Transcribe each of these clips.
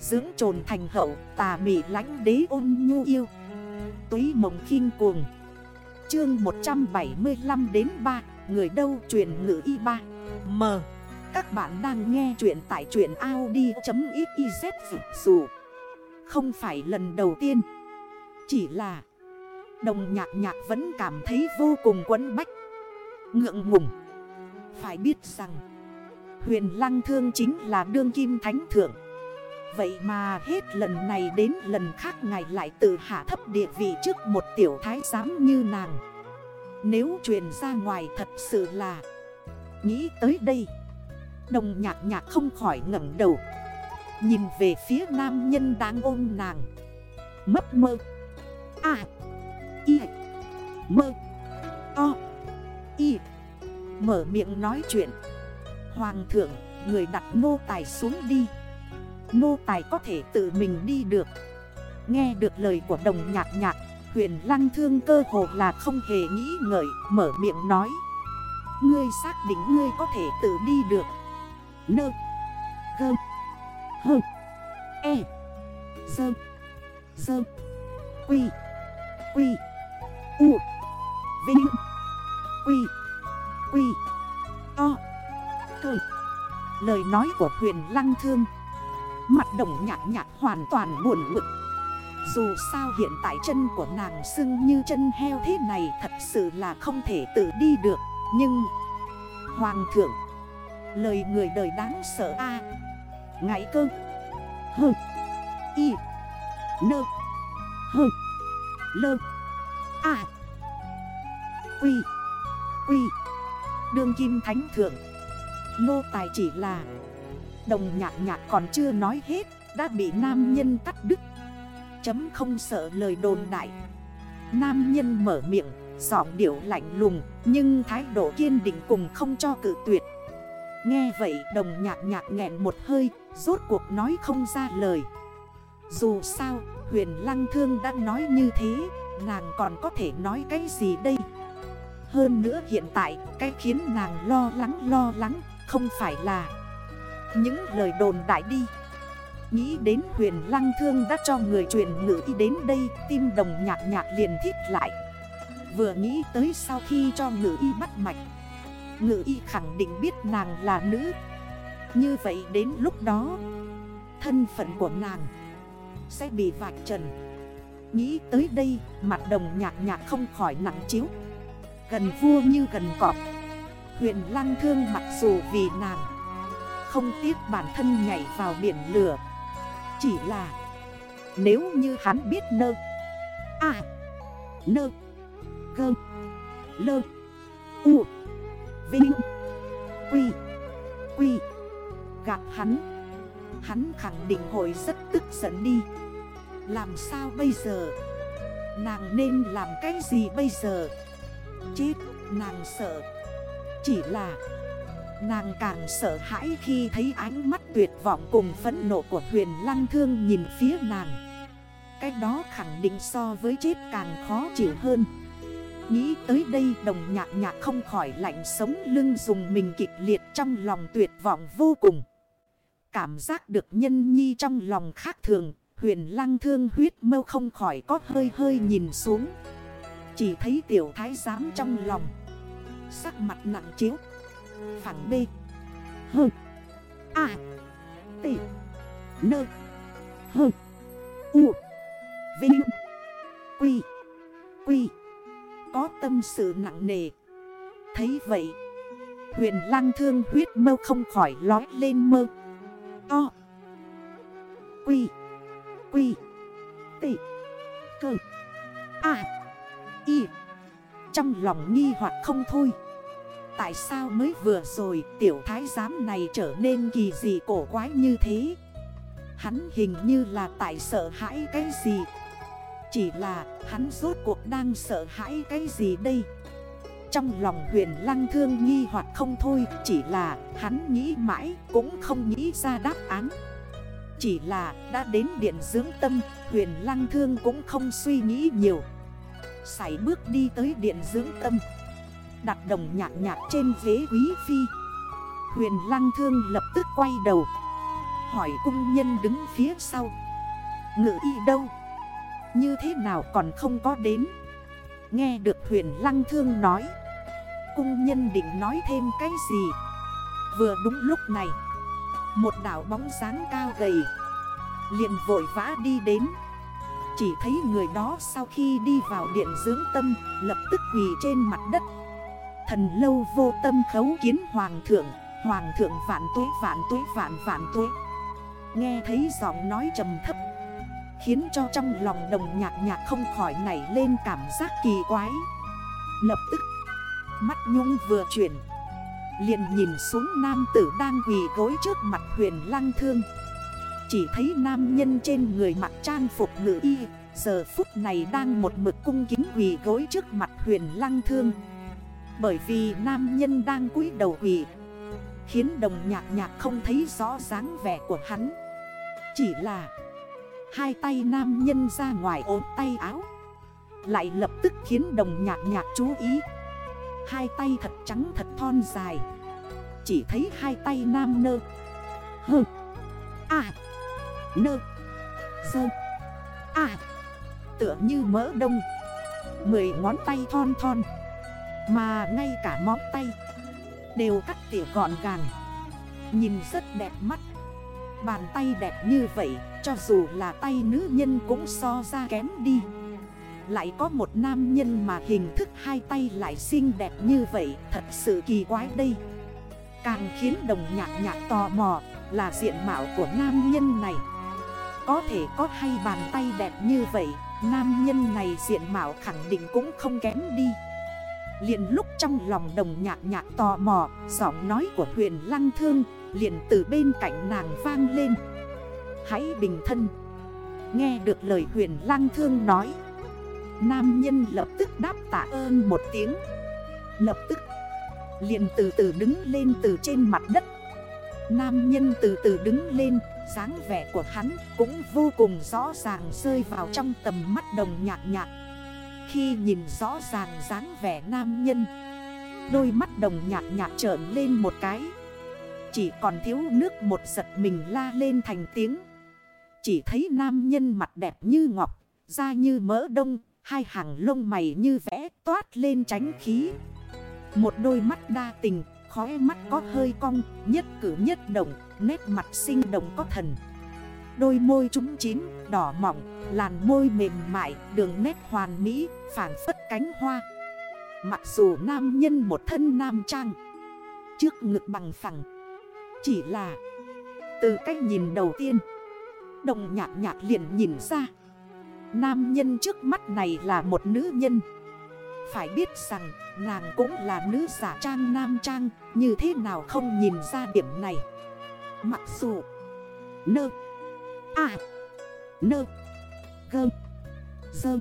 Dưỡng trồn thành hậu, tà mị lánh đế ôn nhu yêu. Túy mộng khinh cuồng. Chương 175 đến 3 Người đâu truyền ngữ y 3 M. Các bạn đang nghe chuyện tại truyện Audi.xyz Dù Không phải lần đầu tiên. Chỉ là, Đồng nhạc nhạc vẫn cảm thấy vô cùng quấn bách, Ngượng ngùng. Phải biết rằng, Huyền Lăng Thương chính là đương kim thánh thượng. Vậy mà hết lần này đến lần khác ngài lại tự hạ thấp địa vị trước một tiểu thái giám như nàng. Nếu truyền ra ngoài thật sự là Nghĩ tới đây. Đồng nhạc nhạc không khỏi ngẩn đầu. Nhìn về phía nam nhân đang ôm nàng. Mấp mơ. À Y. Mơ. O. Y. Mở miệng nói chuyện. Hoàng thượng, Người đặt nô tài xuống đi. Nô tài có thể tự mình đi được. Nghe được lời của đồng nhạc nhạc, Huyền lăng thương cơ hồ là không hề nghĩ ngợi, Mở miệng nói. Ngươi xác định ngươi có thể tự đi được. Nơ, Gơ, Hơ E Dơ Dơ Quy Quy, U, Vinh, Quy Quy, To, Cơ. Lời nói của huyền lăng thương Mặt đồng nhạc nhạc hoàn toàn buồn bực. Dù sao hiện tại chân của nàng sưng như chân heo thế này Thật sự là không thể tự đi được. Nhưng Hoàng thượng Lời người đời đáng sợ a. À, Ngại cơ. Hừ. Y. Nơ. Hừ. Lơ. À Quy. Quy. Đương kim thánh thượng. Nô tài chỉ là Đồng nhạc nhạc còn chưa nói hết, Đã bị nam nhân cắt đứt. Chấm không sợ lời đồn đại. Nam nhân mở miệng, Giọng điệu lạnh lùng, Nhưng thái độ kiên định cùng không cho cự tuyệt. Nghe vậy, đồng nhạc nhạc nghẹn một hơi, Rốt cuộc nói không ra lời. Dù sao, huyền lăng thương đã nói như thế, Nàng còn có thể nói cái gì đây? Hơn nữa hiện tại, Cái khiến nàng lo lắng lo lắng, Không phải là những lời đồn đại đi. Nghĩ đến huyền lăng thương đã cho người truyền ngữ y đến đây, Tim đồng nhạc nhạc liền thích lại. Vừa nghĩ tới sau khi cho ngữ y bắt mạch, Ngữ y khẳng định biết nàng là nữ. Như vậy đến lúc đó, Thân phận của nàng Sẽ bị vạch trần. Nghĩ tới đây, mặt đồng nhạc nhạc không khỏi nặng chiếu. Gần vua như gần cọp. Huyền lăng thương mặc dù vì nàng không tiếc bản thân nhảy vào biển lửa. Chỉ là, Nếu như hắn biết nơ À Nơ, Gơ, Lơ, U, Vinh, Quy Quy Gặp hắn Hắn khẳng định hồi rất tức giận đi. Làm sao bây giờ? Nàng nên làm cái gì bây giờ? Chết, nàng sợ. Chỉ là Nàng càng sợ hãi khi thấy ánh mắt tuyệt vọng cùng phẫn nộ của huyền lăng thương nhìn phía nàng. Cái đó khẳng định so với chết càng khó chịu hơn. Nghĩ tới đây, đồng nhạc nhạc không khỏi lạnh sống lưng dùng mình kịch liệt trong lòng tuyệt vọng vô cùng. Cảm giác được nhân nhi trong lòng khác thường, Huyền lăng thương huyết mâu không khỏi có hơi hơi nhìn xuống. Chỉ thấy tiểu thái giám trong lòng. Sắc mặt nặng chiếu. Phẳng B. H A. T. N. H U. Vinh. Quy. Quy. Có tâm sự nặng nề. Thấy vậy, Huyền lăng thương huyết mơ không khỏi lói lên mơ. To Quy. Quy. T. Cơ. A. Y. Trong lòng nghi hoặc không thôi. Tại sao mới vừa rồi tiểu thái giám này trở nên kỳ dị cổ quái như thế? Hắn hình như là tại sợ hãi cái gì? Chỉ là hắn rốt cuộc đang sợ hãi cái gì đây? Trong lòng huyền lăng thương nghi hoặc không thôi, Chỉ là hắn nghĩ mãi cũng không nghĩ ra đáp án. Chỉ là đã đến điện dưỡng tâm, Huyền lăng thương cũng không suy nghĩ nhiều. Xảy bước đi tới điện dưỡng tâm. Đặt đồng nhạc nhạc trên ghế quý phi. Huyền lăng thương lập tức quay đầu, hỏi cung nhân đứng phía sau. Ngự y đâu? Như thế nào còn không có đến? Nghe được huyền lăng thương nói, Cung nhân định nói thêm cái gì? Vừa đúng lúc này, Một đảo bóng dáng cao gầy liền vội vã đi đến. Chỉ thấy người đó sau khi đi vào điện dưỡng tâm, Lập tức quỳ trên mặt đất. Thần lâu vô tâm khấu kiến hoàng thượng Hoàng thượng vạn tuế vạn tuế, vạn vạn tuế. Nghe thấy giọng nói trầm thấp, Khiến cho trong lòng đồng nhạc nhạc không khỏi nảy lên cảm giác kỳ quái. Lập tức, Mắt nhung vừa chuyển, liền nhìn xuống nam tử đang quỳ gối trước mặt huyền lăng thương. Chỉ thấy nam nhân trên người mặc trang phục ngự y, Giờ phút này đang một mực cung kính quỳ gối trước mặt huyền lăng thương. Bởi vì nam nhân đang cúi đầu quỷ Khiến đồng nhạc nhạc không thấy rõ dáng vẻ của hắn. Chỉ là Hai tay nam nhân ra ngoài ốm tay áo, Lại lập tức khiến đồng nhạc nhạc chú ý. Hai tay thật trắng thật thon dài, Chỉ thấy hai tay nam nơ. Hơ À Nơ Sơ À Tựa như mỡ đông. Mười ngón tay thon thon mà ngay cả móng tay Đều cắt tỉa gọn gàng. Nhìn rất đẹp mắt. Bàn tay đẹp như vậy, Cho dù là tay nữ nhân cũng so ra kém đi. Lại có một nam nhân mà hình thức hai tay lại xinh đẹp như vậy, Thật sự kỳ quái đây. Càng khiến đồng nhạc nhạc tò mò Là diện mạo của nam nhân này. Có thể có hai bàn tay đẹp như vậy, Nam nhân này diện mạo khẳng định cũng không kém đi liền lúc trong lòng đồng nhạc nhạc tò mò, Giọng nói của huyền lăng thương liền từ bên cạnh nàng vang lên. Hãy bình thân. Nghe được lời huyền lăng thương nói, Nam nhân lập tức đáp tạ ơn một tiếng. Lập tức, liền từ từ đứng lên từ trên mặt đất. Nam nhân từ từ đứng lên, dáng vẻ của hắn cũng vô cùng rõ ràng rơi vào trong tầm mắt đồng nhạc nhạc. Khi nhìn rõ ràng dáng vẻ nam nhân. Đôi mắt đồng nhạt nhạt trởn lên một cái. Chỉ còn thiếu nước một giật mình la lên thành tiếng. Chỉ thấy nam nhân mặt đẹp như ngọc, Da như mỡ đông, Hai hàng lông mày như vẽ toát lên tránh khí. Một đôi mắt đa tình, Khóe mắt có hơi cong, Nhất cử nhất động, Nét mặt sinh động có thần. Đôi môi trúng chín, Đỏ mỏng Làn môi mềm mại, Đường nét hoàn mỹ phản phất cánh hoa. Mặc dù nam nhân một thân nam trang, Trước ngực bằng phẳng, chỉ là Từ cách nhìn đầu tiên, Đồng nhạc nhạc liền nhìn ra. Nam nhân trước mắt này là một nữ nhân. Phải biết rằng, nàng cũng là nữ giả trang nam trang, Như thế nào không nhìn ra điểm này. Mặc dù, Nơ À Nơ Gơ Dơ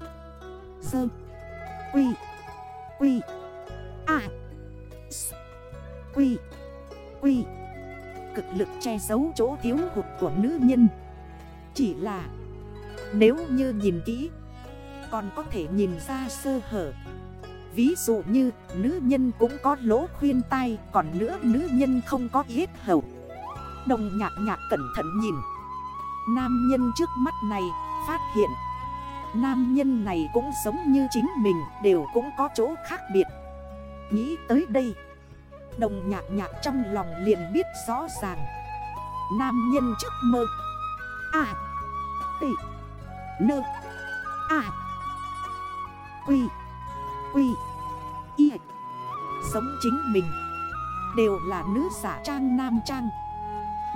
Dơ Quy Quy À Quy Quy cực lực che giấu chỗ thiếu hụt của nữ nhân. Chỉ là, Nếu như nhìn kỹ, Còn có thể nhìn ra sơ hở. Ví dụ như, nữ nhân cũng có lỗ khuyên tai, Còn nữa nữ nhân không có yết hầu. Đồng nhạc nhạc cẩn thận nhìn. Nam nhân trước mắt này, phát hiện. Nam nhân này cũng giống như chính mình, Đều cũng có chỗ khác biệt. Nghĩ tới đây, Đồng nhạc nhạc trong lòng liền biết rõ ràng. Nam nhân trước mơ. À Tị Nơ À Quy Quy, Y. Giống chính mình. Đều là nữ giả trang nam trang.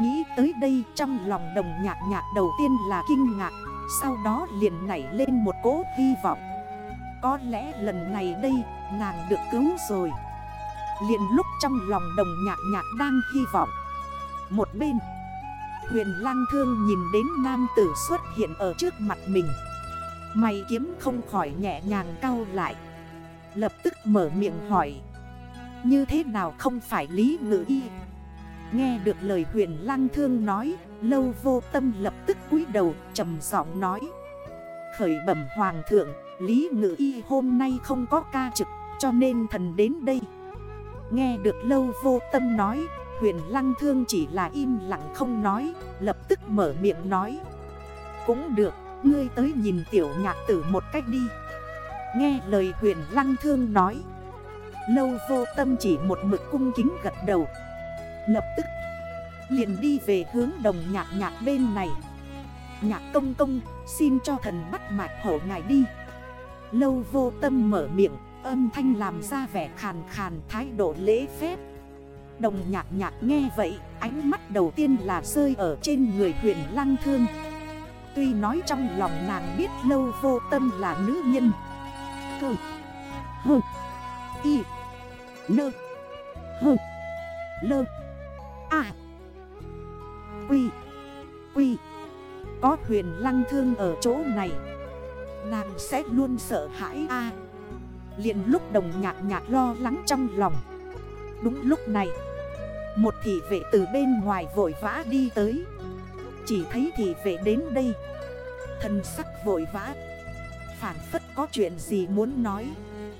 Nghĩ tới đây trong lòng đồng nhạc nhạc đầu tiên là kinh ngạc, Sau đó liền nảy lên một cố hy vọng. Có lẽ lần này đây, nàng được cứu rồi. Liền lúc trong lòng đồng nhạc nhạc đang hy vọng. Một bên, Huyền lang thương nhìn đến nam tử xuất hiện ở trước mặt mình. Mày kiếm không khỏi nhẹ nhàng cau lại. Lập tức mở miệng hỏi, Như thế nào không phải lý ngữ y? Nghe được lời huyền lang thương nói Lâu vô tâm lập tức cúi đầu trầm giọng nói. Khởi bẩm hoàng thượng Lý ngữ y hôm nay không có ca trực Cho nên thần đến đây. Nghe được lâu vô tâm nói huyền lăng thương chỉ là im lặng không nói Lập tức mở miệng nói. Cũng được, ngươi tới nhìn tiểu nhạc tử một cách đi. Nghe lời huyền lăng thương nói Lâu vô tâm chỉ một mực cung kính gật đầu Lập tức, liền đi về hướng đồng nhạc nhạc bên này. Nhạc công công, xin cho thần bắt mạch hổ ngài đi. Lâu vô tâm mở miệng, Âm thanh làm ra vẻ khàn khàn thái độ lễ phép. Đồng nhạc nhạc nghe vậy, Ánh mắt đầu tiên là rơi ở trên người huyền lăng thương. Tuy nói trong lòng nàng biết lâu vô tâm là nữ nhân. Cơ Hơ Y, Nơ Hơ Lơ. À Quy. Quy. Có huyền lăng thương ở chỗ này. Nàng sẽ luôn sợ hãi a. À. liền lúc đồng nhạc nhạc lo lắng trong lòng. Đúng lúc này, Một thị vệ từ bên ngoài vội vã đi tới. Chỉ thấy thị vệ đến đây. Thần sắc vội vã. Phản phất có chuyện gì muốn nói.